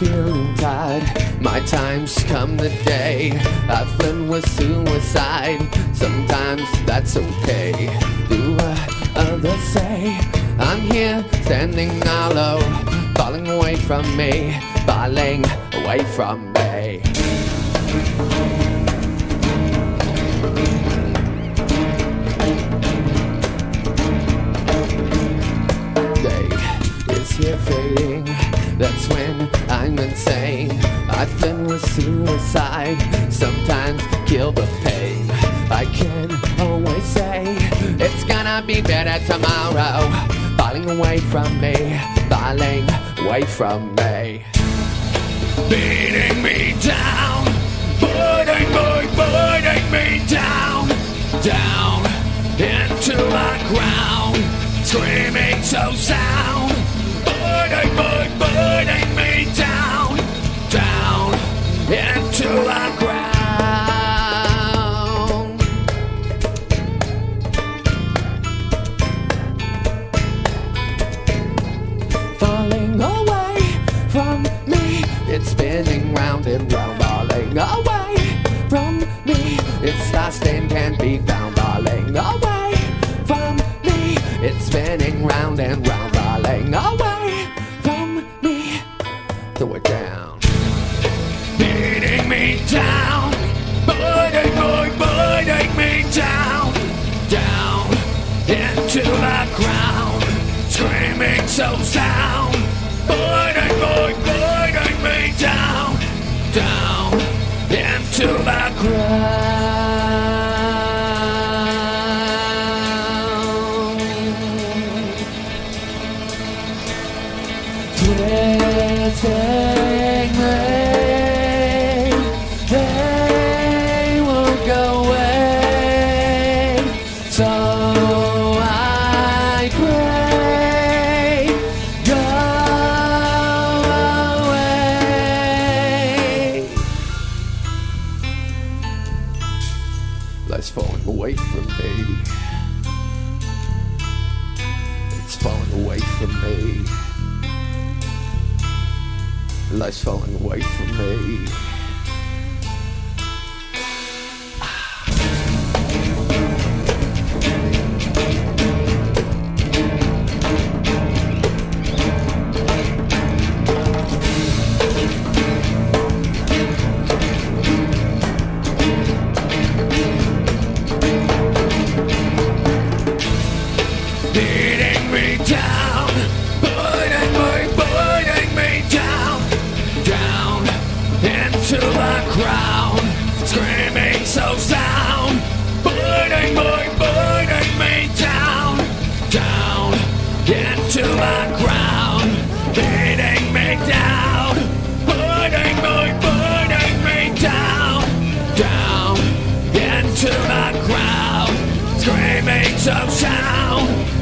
feeling tired. My time's come the day. I flirt with suicide. Sometimes that's okay. Do what others say? I'm here standing hollow, falling away from me, falling away from me. Day is here fading. That's when I'm insane. I think with suicide. Sometimes kill the pain. I can always say it's gonna be better tomorrow. Falling away from me, falling away from me. beating me down, putting me, putting me down, down into the ground, screaming so sound, putting me, putting me down, down into the ground. falling away from me. It's spinning round and round, falling away from me. It's lost and can't be found, falling away from me. It's spinning round and round, falling away into the ground, screaming so sound, putting me, putting me down, down into the ground. Twisting they won't go away. Life's falling away from me. It's falling away from me. Life's falling away from me. So sound,